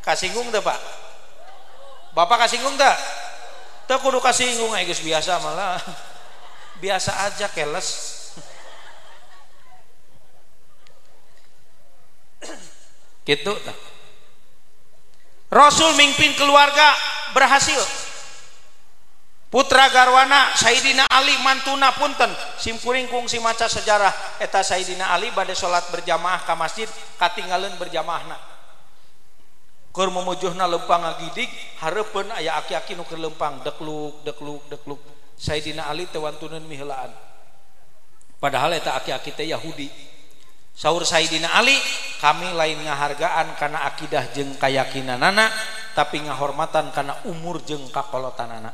kasinggung teh Pak. Bapak kasinggung teh tak kudu kasih inggung guys biasa malah biasa aja keles. Gitu Rasul mimpin keluarga berhasil. Putra garwana Sayyidina Ali mantuna punten. Simkuring kungsi maca sejarah. Eta Sayyidina Ali pada sholat berjamaah ke masjid katinggalan berjamaah nak keur memujuhna lempang ngagidik hareupeun aya aki-aki nu lempang dekluk dekluk dekluk. Sayyidina Ali teh wantuneun miheulaan padahal eta aki-aki teh Yahudi. Saur Sayyidina Ali kami lain ngahargaan karena akidah jeung kayakinanana tapi ngahormatan karena umur jeung kakolotanana.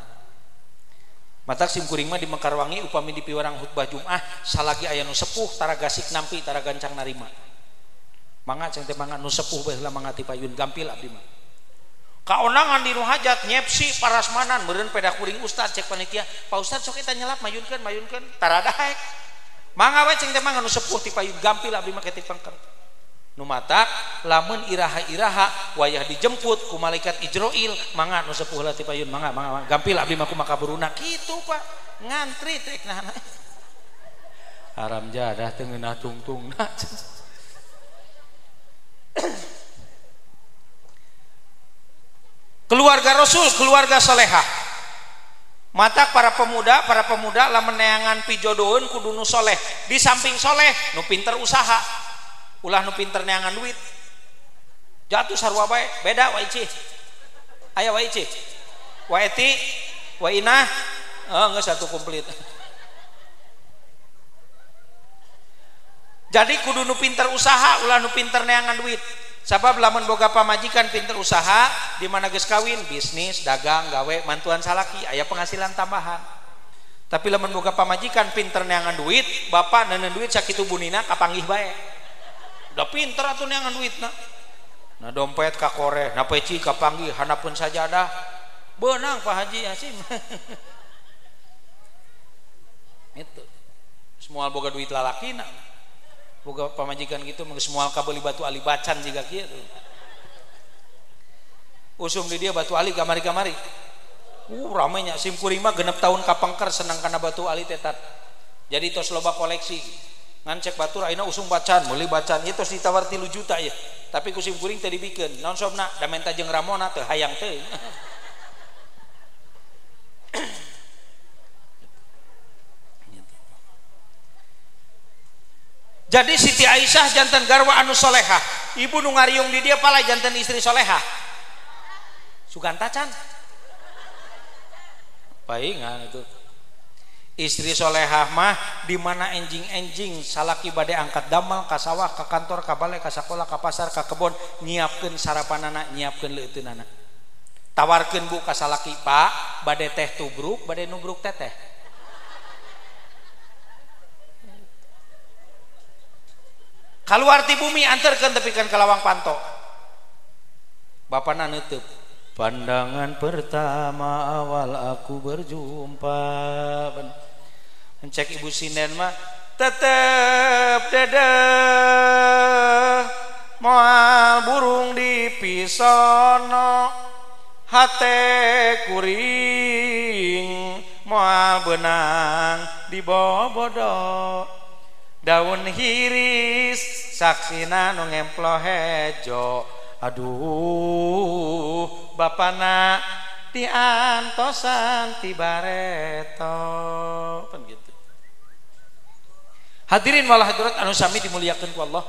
Matak sim kuring mah di Mekarwangi upami di piwarang khutbah Jumat salagi aya nu sepuh tara gasik nampi tara gancang narima mangga ceng teh mangga nu sepuh bae heula mangga ti payun gampil abdi mah. Kaonangan di hajat nyepsi parasmanan meureun peda kuring ustad cek panitia. Pak ustad sok eta nyelap mayunkeun mayunkeun. Tarada haek mangga we ceng teh mangga nu sepuh ti payun gampil abdi mah ketik pangkang nu mata lamun iraha-iraha wayah dijemput ku malaikat Ijroil mangga nu sepuh lah ti payun mangga mangga gampil abdi mah ku makaburuna. Kitu pak. Ngantri tek nana haram jadah teu ngeunah tungtungna. keluarga Rasul keluarga soleha mata para pemuda para pemuda lah meneangan pijodoon kudu nu soleh. Di samping soleh nu pinter usaha. Ulah nu pinter neangan duit. Jatuh sarwa bae beda wa ici aya wa ici wa eti inah. Satu komplit jadi kudu nu pinter usaha ulah nu pinter neangan duit. Sabab lamun boga pamajikan pinter usaha di mana geus kawin bisnis dagang gawe mantuan salaki aya penghasilan tambahan. Tapi lamun boga pamajikan pinter neangan duit bapak neuneuh duit sakitu bunina kapanggih bae? Udah pinter atuh neangan duit nah nah dompet ka kore na peci kapanggih handapun sajadah benang Pak Haji Hasim itu. Semua boga duit lalaki nak boga pamajikan gitu semua kabeli batu ali bacan jika kia tuh. Usum di dia batu ali kamari kamari uh ramainya sim kuring mah genep tahun kapangker senang karena batu ali tetat jadi tos loba koleksi. Ngancek batu aina usum bacan beli bacan. Itu tos ditawar tilu juta ya tapi kusim kuring tadi bikin non sobna damenta jeng ramona teh hayang teh jadi Siti Aisyah jantan garwa anu solehah. Ibu nu ngariung di dia pala jantan istri solehah. Suganta can paingan itu. Istri solehah mah di mana enjing-enjing salaki badai angkat damal ka sawah ka kantor ka balai ka sakola ka pasar ka kebon nyiapkeun sarapanana nyiapkeun leuteunnana tawarkeun bu ka salaki pak badai teh tubruk badai nubruk teteh. Kalau arti bumi antarkan tepikan ke lawang panto Bapak nutup pandangan pertama awal aku berjumpa. Mencek ibu sinden mah tetep dada. Moal burung di pisono. Hate kuring. Moal benang di bobodo daun hiris saksina nu ngemplo hejo. Aduh bapana diantosan tibareto kan gitu. Hadirin malah hadirat anu sami dimuliakan ku Allah.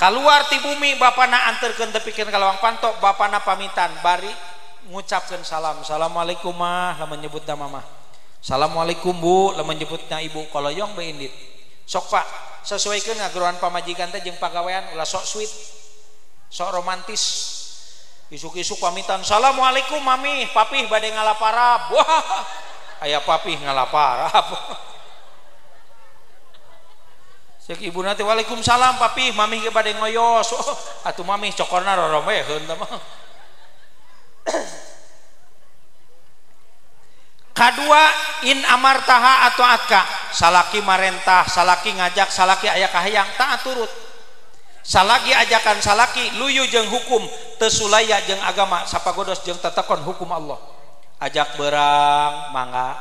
Keluar ti bumi bapana anterkeun tepikeun kalawang pantok bapana pamitan bari ngucapkan salam. Assalamualaikum mah lamun nyebut nama mah. Assalamualaikum bu lamun nyebutnya ibu kalau yang beindit sok sokfa sesuaikan ngaguruan pamajikan teh jeung pagawean ulah sok sweet sok romantis. Isuk-isuk pamitan assalamualaikum mami. Papih badai ngalaparab. Wah. Ayah papih ngalaparab. Cek ibu nanti waalaikumsalam papih. Mami ge badai ngoyos. Oh, atuh mami cokorna rorombeheun teh mah. kedua in amartaha atau atka. Salaki marentah salaki ngajak salaki ayah kahayang. Tak turut. Salaki ajakan salaki luyu jeng hukum. Tesulaya jeng agama. Sapagodos jeng tetekon hukum Allah. Ajak berang mangga.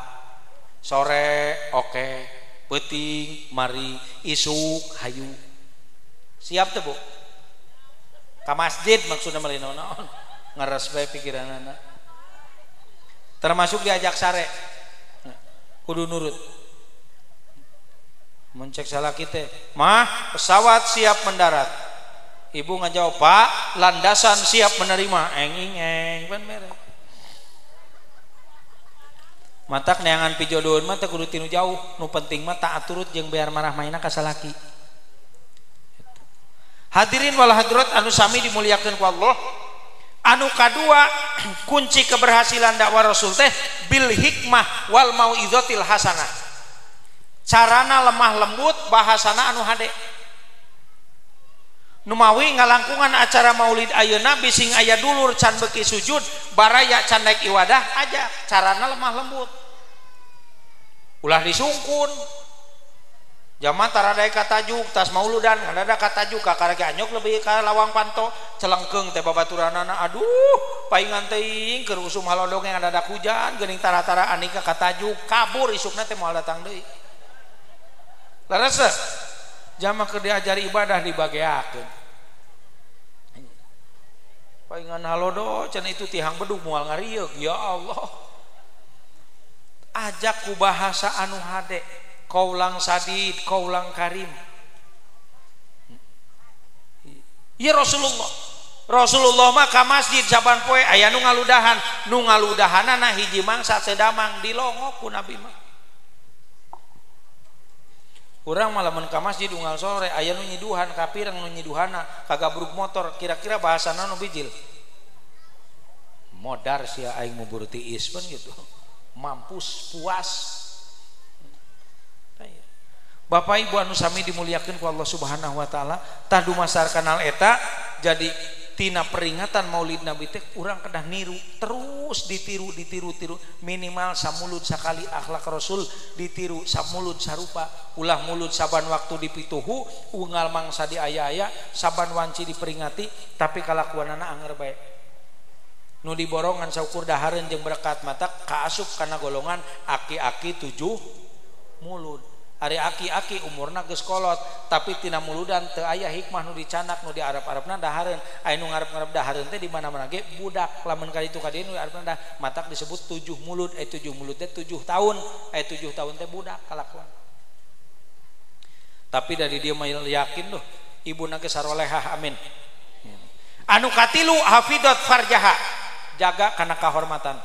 Sore oke. Okay. peting mari. Isuk hayu. Siap tuh bu? Ke masjid maksudnya melino ngeres bae pikiran anak termasuk diajak sare. Kudu nurut. Mencek salah kita. Mah pesawat siap mendarat. Ibu ngajawab pak landasan siap menerima. Enging eng pan mere. Matak neangan pijodohan mah kudu tinu jauh. Nu penting mah tak aturut jeung biar marah mainak ka salaki. Hadirin wal hadirat anu sami dimuliakan ku Allah anu kedua kunci keberhasilan dakwah Rasul teh Bil Hikmah Wal mau izotil Hasanah. Carana lemah lembut bahasana anu hade. Numawi ngalangkungan acara maulid ayeuna bising aya dulur can beki sujud baraya can naik iwadah aja. Carana lemah lembut. Ulah disungkun. zaman taradai katajuk tas mauludan ada katajuk kakak anyok lebih ke lawang panto. Celengkeng teh babaturanana aduh paingan teing keur usum halodong yang ada hujan geuning tara-tara anika katajuk kabur isukna teh moal datang deui. Leres jama ke diajari ibadah dibageakeun. Paingan halodo can itu tihang beduk moal ngariuk ya Allah. Ajak ku bahasa anu hade. Kaulang sadid kaulang karim. Ya Rasulullah. Rasulullah mah ka masjid saban poe aya nu ngaludahan. Nu ngaludahanana hiji mangsa sedamang dilongok ku Nabi mah. Orang malah ke masjid unggal sore ayah nu nyiduhan kapirang nu nyiduhana kagak buruk motor kira-kira bahasa nu bijil. Modar sia aing mau tiis pun gitu. Mampus puas Bapak Ibu anu sami dimuliakan ku Allah Subhanahu wa taala tah dumasar kanal eta jadi tina peringatan Maulid Nabi teh urang kedah niru terus ditiru ditiru tiru minimal samulut sakali akhlak Rasul ditiru samulut sarupa ulah mulut saban waktu dipituhu unggal mangsa di ayah-ayah saban wanci diperingati tapi kalakuanana anger baik nu diborongan saukur dahareun jeung berkat mata kaasup karena golongan aki-aki tujuh mulut Ari aki-aki umurna geus kolot tapi tina muludan teu aya hikmah nu dicanak nu di Arab-Arabna dahareun aya nu ngarep-ngarep dahareun teh di mana-mana ge budak lamun kali itu ka dieu nu Arabna dah matak disebut tujuh mulut. Aya tujuh mulut teh tujuh tahun aya tujuh tahun teh budak kalakuan. Tapi dari dia yakin loh ibu nage sarolehah amin. Anu katilu hafidat farjaha jaga karena kehormatan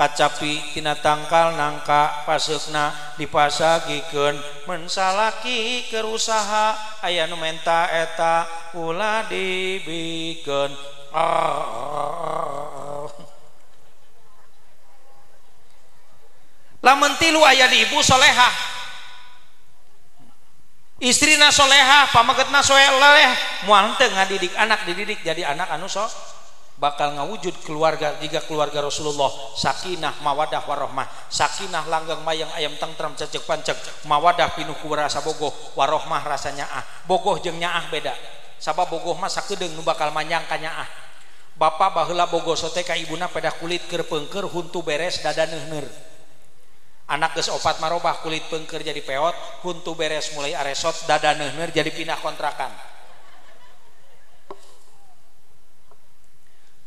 kacapi tina tangkal nangka pasukna dipasagikeun mensalaki kerusaha. Aya nu menta eta ulah dibikeun. Lamun tilu aya di ibu soleha istrina soleha pamagetna soleh moal teu ngadidik anak dididik jadi anak anu so bakal ngawujud keluarga jika keluarga Rasulullah. Sakinah mawadah warohmah. Sakinah langgang mayang ayam tentram cecek pancek. Mawadah pinuh rasa bogoh. Warohmah rasanya ah bogoh jeng nyaah beda. Sabab bogoh mah sakedeng nu bakal manyang ka nyaah. Bapak baheula bogoh sote ka ibuna pada kulit keur peungkeur huntu beres dada neuhner anak geus opat marobah kulit peungkeur jadi peot huntu beres mulai aresot dada neuhner jadi pindah kontrakan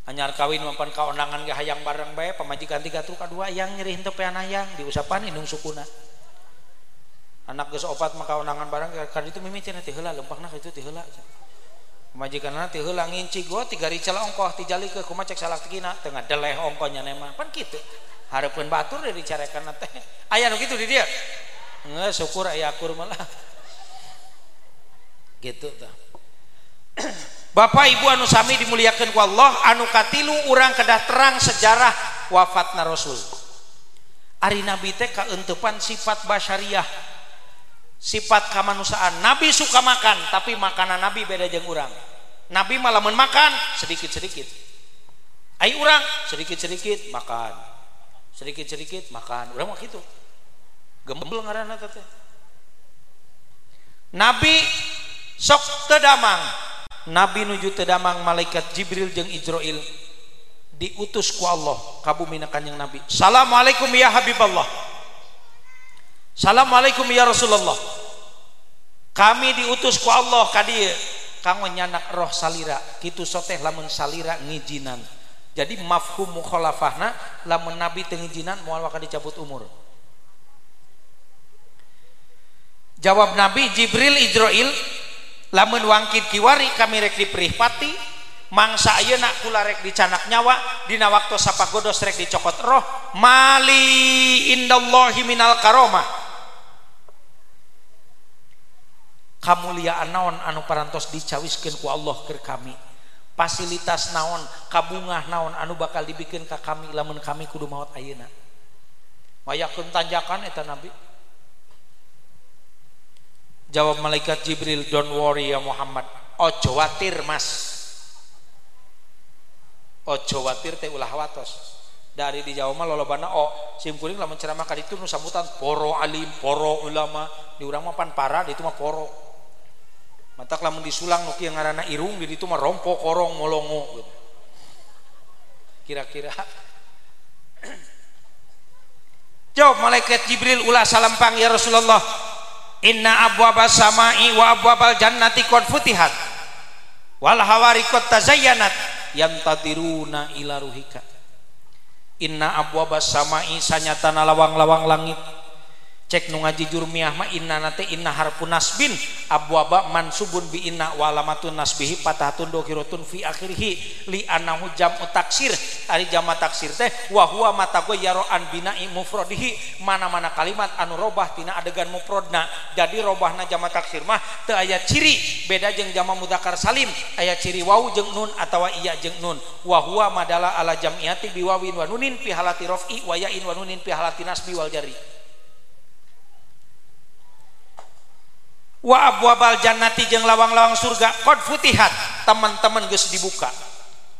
anyar kawin mampan kaonangan gak hayang bareng bae pemajikan tiga truk kedua yang nyeri henteu pean hayang diusapan indung sukuna. Anak geus opat maka kaonangan bareng kan itu mimicen teh heula lempangna itu teh heula pemajikan teh heula nginci gua tiga rical ongkoh tijali ke kumaha cek salah tikina tengah deleh ongkohnya nema pan kitu. Hareupeun batur dari carekan teh. Aya nu kitu di dia. Nggak syukur aya akur malah gitu tuh Bapak Ibu anu sami dimuliakan ku Allah anu katilu urang kedah terang sejarah wafatna Rasul. Ari Nabi teh kaentepan sifat basyariah sifat kemanusiaan Nabi suka makan tapi makanan Nabi beda jeung urang. Nabi malah makan sedikit-sedikit. Ayo urang sedikit-sedikit makan. Sedikit-sedikit makan. Urang mah gitu gembel ngaranna teh Nabi sok tedamang Nabi nuju tedamang malaikat Jibril jeng Israel diutus ku Allah kabuminakan yang Nabi. Assalamualaikum ya Habib Allah Assalamualaikum ya Rasulullah. Kami diutus ku Allah kadia kamu nyanak roh salira kitu soteh lamun salira ngijinan. Jadi mafhum mukhalafahna lamun Nabi tengijinan mual waka dicabut umur. Jawab Nabi Jibril Israel lamun wangkit kiwari kami rek diprihpati mangsa ayeuna kula rek dicanak nyawa dina waktu sapagodos rek dicokot roh mali indallahi minal karomah kamuliaan naon anu parantos dicawiskeun ku Allah keur kami. Fasilitas naon kabungah naon anu bakal dibikin ka kami lamun kami kudu maut ayeuna. Wayakeun tanjakan eta nabi. Jawab malaikat Jibril, don't worry ya Muhammad. Ojo watir mas. Ojo watir teh ulah watos. Dari dijawab mah lolobana oh sim kuring lamun ceramah kali itu nu sambutan poro alim, poro ulama, di urang mah pan para di mah poro. Matak lamun disulang nuki yang ngarana irung di itu mah rompo korong molongo gitu. Kira-kira Jawab malaikat Jibril ulah salampang ya Rasulullah inna abwaba samai wa abwabal jannati qad futihat. Wal hawarikot tazayyanat yantadiruna ila ruhika. Inna abwaba samai sanyatana lawang-lawang langit cek nu ngaji jurmiah mah inna nate inna harfu nasbin. Abwaba mansubun bi inna wa alamatun nasbihi pathatun dokhiratun fi akhirih. Li anahu jam'u taksir ari jama taksir teh wa huwa yaro an bina'i mufradihi mana-mana kalimat anu robah tina adegan mufradna jadi robahna jama taksir mah teu aya ciri. Beda jeung jama mudzakkar salim. Aya ciri wau jeung nun atawa iya jeung nun. Wa huwa madala ala jam'iati biwawin wa nunin fi halati raf'i wa ya'in wa nunin fi halati nasbi wal jari. Wa abwabal jannati jeung lawang-lawang surga qad futihat. Teman-teman geus dibuka.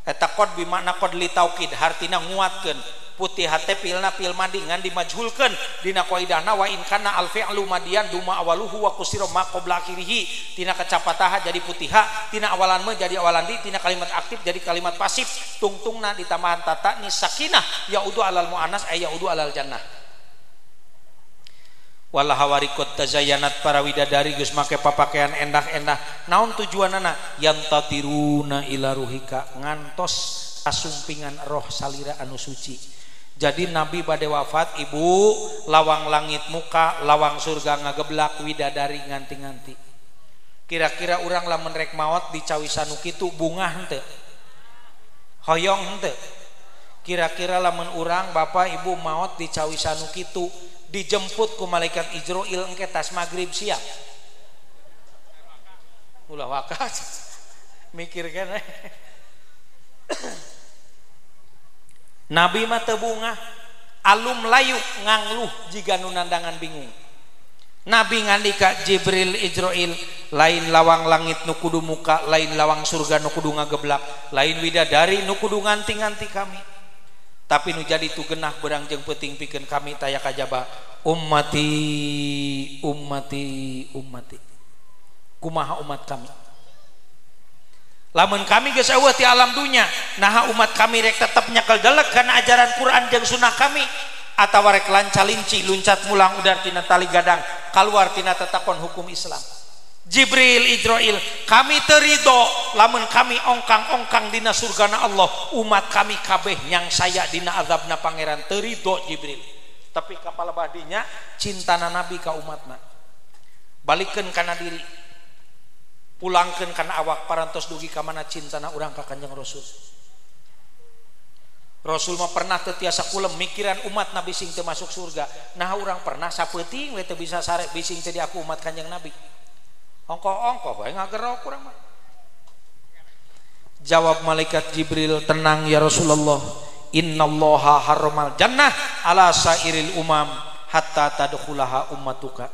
Eta qad bi makna qad li taukid hartina nguatkeun. Putih hate pilna pil madi ngan dimajhulkeun dina qaidahna wa in kana al fi'lu madian duma awaluhu wa kusira ma qabla akhirih tina kecapataha jadi putiha tina awalan mah jadi awalan di tina kalimat aktif jadi kalimat pasif. Tungtungna ditambahan tata ni sakinah yaudu alal muannas ay yaudu alal jannah wala hawarikot tazayanat para widadari geus make papakaian endah-endah. Naon yang tatiruna ila ruhika ngantos asumpingan roh salira anu suci. Jadi nabi bade wafat ibu lawang langit muka lawang surga ngageblak widadari nganti-nganti. Kira-kira orang lah menrek maut di cawisanu kitu bunga hente hoyong hente kira-kira lamun urang bapak ibu maut di cawisanu kitu dijemput ku malaikat Ijroil engke tas maghrib siap ulah wakas. Mikir kan Nabi mah bunga alum layu ngangluh jika nunandangan bingung. Nabi ngandika Jibril Ijroil lain lawang langit nukudu muka lain lawang surga nukudu ngageblak lain widadari nukudu nganti-nganti kami tapi nu jadi tu genah berang jeng peting piken kami taya kajaba ummati ummati ummati. Kumaha umat kami? Lamun kami geus eueuh ti alam dunya nah umat kami rek tetep nyakel delek karena ajaran Quran jeung sunnah kami. Atawa rek lancalinci luncat mulang udar tina tali gadang keluar tina tetakon hukum Islam Jibril Idroil kami teriho lamun kami ongkang-ongkang Dina surgana Allah umat kami kabeh yang saya Dina azabna Pangeran teriho Jibril. Tapi kapal badinya cintana nabi kau umatna. Balikin karena diri. Pulangkan karena awak parantos dugi ke mana cintana orang ke kanjeng Rasul. Rasul mah pernah tetiasa kulem mikiran umat nabi sing termasuk surga. Nah orang pernah sapeting we bisa sare bising jadi aku umat kanjeng nabi. ongko-ongko bae ngagero kurang mah Jawab malaikat Jibril, "Tenang ya Rasulullah. Innallaha harramal jannah ala sairil umam hatta tadkhulaha ummatuka."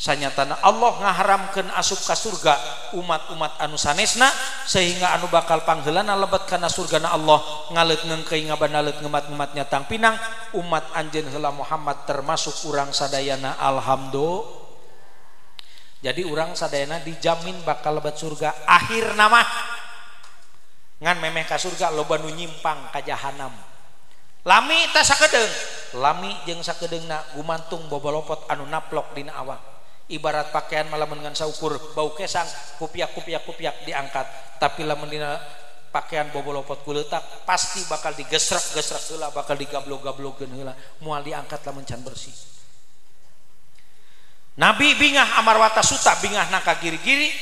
Sanyatana Allah ngaharamkeun asup ka surga umat-umat anu sanesna sehingga anu bakal pangheulana lebet kana surgana Allah ngaleut keuing ngabandaleut ngemat-ngematnya tang pinang umat anjeun heula Muhammad termasuk urang sadayana alhamdulillah jadi orang sadayana dijamin bakal lebat surga. Akhir nama. Ngan memeh ka surga loba nu nyimpang ka jahanam. Lami tak sakedeng. Lami jeung sakedengna gumantung bobolopot anu naplok dina awak. Ibarat pakaian malam dengan saukur bau kesang kupiak kupiak kupiak diangkat. Tapi lamun dina pakaian bobolopot kuletak pasti bakal digesrek gesrek heula bakal digablok gablok heula. Moal diangkat lamun can bersih Nabi bingah amarwata suta bingah naka giri-giri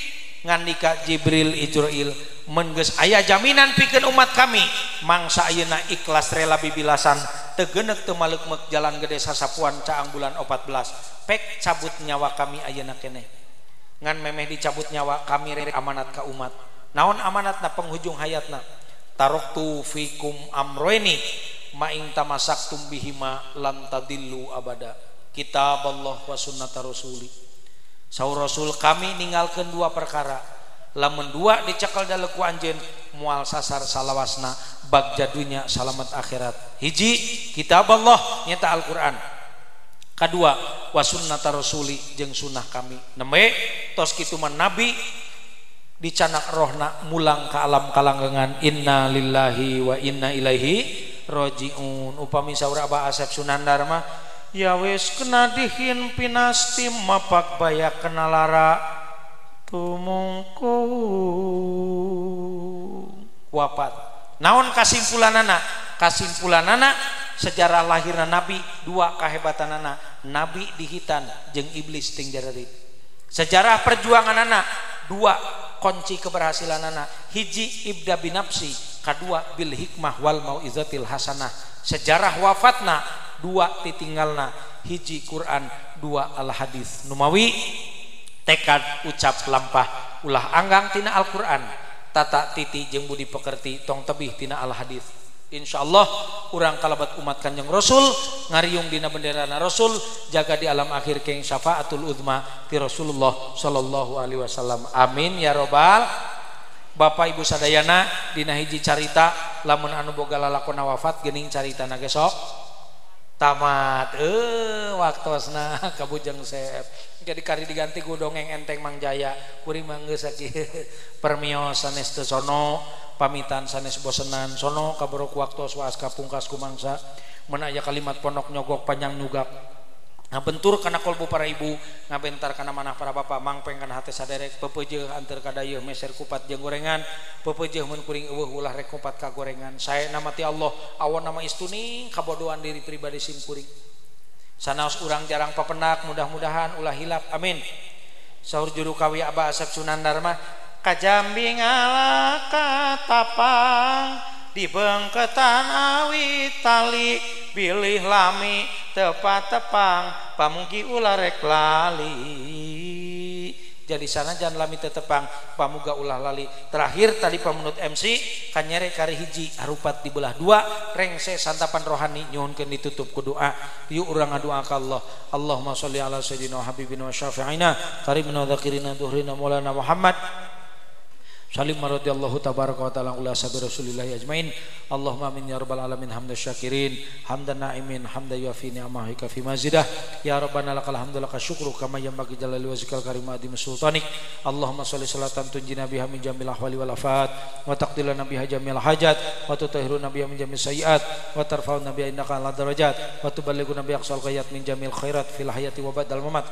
ngandika Jibril Ijroil mengges ayah jaminan pikir umat kami? Mangsa ayeuna ikhlas rela bibilasan tegenek temalekmek jalan gede sasapuan caang bulan 14 pek cabut nyawa kami ayeuna kene. Ngan memeh dicabut nyawa kami rere amanat ka umat. Naon amanat na penghujung hayatna? Taroktu fikum amroini maing tamasaktum bihima lantadillu abada. Kitab Allah wa sunnat rasuli. Saur rasul kami ninggalkan dua perkara. Lamun dua dicekal dalam ku anjen mual sasar salawasna bag jadunya salamat akhirat. Hiji kitab Allah nyata Al-Quran. Kedua wa sunnat rasuli jeng sunnah kami. Nembe tos kituman nabi dicanak rohna mulang ke alam kalanggengan inna lillahi wa inna ilaihi rojiun. Upami saura Abah Asep Sunandar mah ya wis kena dihin pinasti mapak baya kena lara. Tumungku. Wafat naon kasimpulan anak kasimpulan anak sejarah lahirna nabi dua kehebatan anak nabi dihitan jeng iblis ting sejarah perjuangan anak dua kunci keberhasilan anak hiji ibda binapsi kedua bil hikmah wal mauizatil hasanah. Sejarah wafatna dua titinggalna hiji Quran dua al hadis numawi tekad ucap lampah ulah anggang tina Al-Quran. Tata titi jeng budi pekerti tong tebih tina al hadis insyaallah kurang kalabat umat kanjeng Rasul ngariung dina bendera Rasul jaga di alam akhir keng syafaatul uzma ti Rasulullah sallallahu alaihi wasallam. Amin ya robbal Bapak Ibu sadayana dina hiji carita lamun anu boga lalakona wafat gening carita nagesok tamat. Eh waktosna kabujeng sep. Jadi kari diganti ku dongeng enteng Mang Jaya. Kuring manggeus permios sanes sono pamitan sanes bosenan sono kabarok waktu waas kapungkas kumangsa menaya kalimat pondok nyogok panjang ngabentur kana karena kolbu para ibu ngabentar karena mana para bapak mangpeng karena hati saderek pepeje antar kadayuh meser kupat jeng gorengan pepeje menkuring eueuh ulah rek kupat ka gorengan. Saya nama ti Allah awan nama istuning kabodohan diri pribadi sim kuring. Sanaos urang jarang papenak mudah-mudahan ulah hilap amin. Sahur juru kawi abah asap sunan dharma kajambi ala katapang dibengketan awi tali pilih lami tepat tepang pamugi ulah rek lali. Jadi sana jangan lami tetepang pamuga ulah lali. Terakhir tadi pamunut MC kanyere kari hiji harupat dibelah dua rengse santapan rohani nyuhunkeun ditutup ku doa. Yuk urang ngadua ka Allah. Allahumma sholli ala sayyidina habibina wa syafi'ina karimina dzakirina duhrina maulana Muhammad Salim radhiyallahu tabaraka wa taala ula sabi Rasulillah ajmain. Allahumma amin ya rabbal alamin hamdan syakirin, hamdan na'imin, hamdan yuafi ni'amahika fi mazidah. Ya rabbana lakal hamdu laka syukru kama yanbaghi jalali wajhikal karim adim sultanik. Allahumma shalli salatan tunjina biha min jamil ahwali wal afat wa taqdilana biha jamil hajat wa tutahhiruna biha min jamil sayiat wa tarfa'una biha innaka ala darajat wa tuballighuna biha aqsal ghayat min jamil khairat fil hayati wa ba'dal mamat.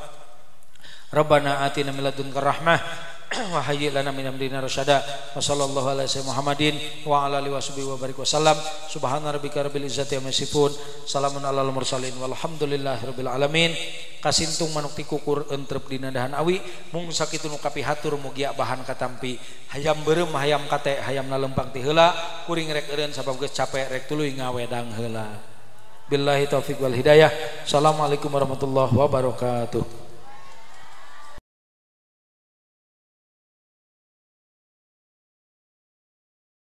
Rabbana atina min ladunka rahmah وهيئ لنا من امرنا رشدا وصلى الله على سيدنا محمد وعلى اله وصحبه وبارك وسلم سبحان ربك رب العزه عما يصفون سلام على المرسلين والحمد لله رب العالمين kasintung manuk tikukur entrep dina dahan awi. Mung sakitu nu kapihatur mugia bahan katampi. Hayam beureum hayam kate hayamna lempang ti heula. Kuring rek eureun sabab geus capek rek tuluy ngawedang heula. Billahi taufik wal hidayah. Assalamualaikum warahmatullahi wabarakatuh.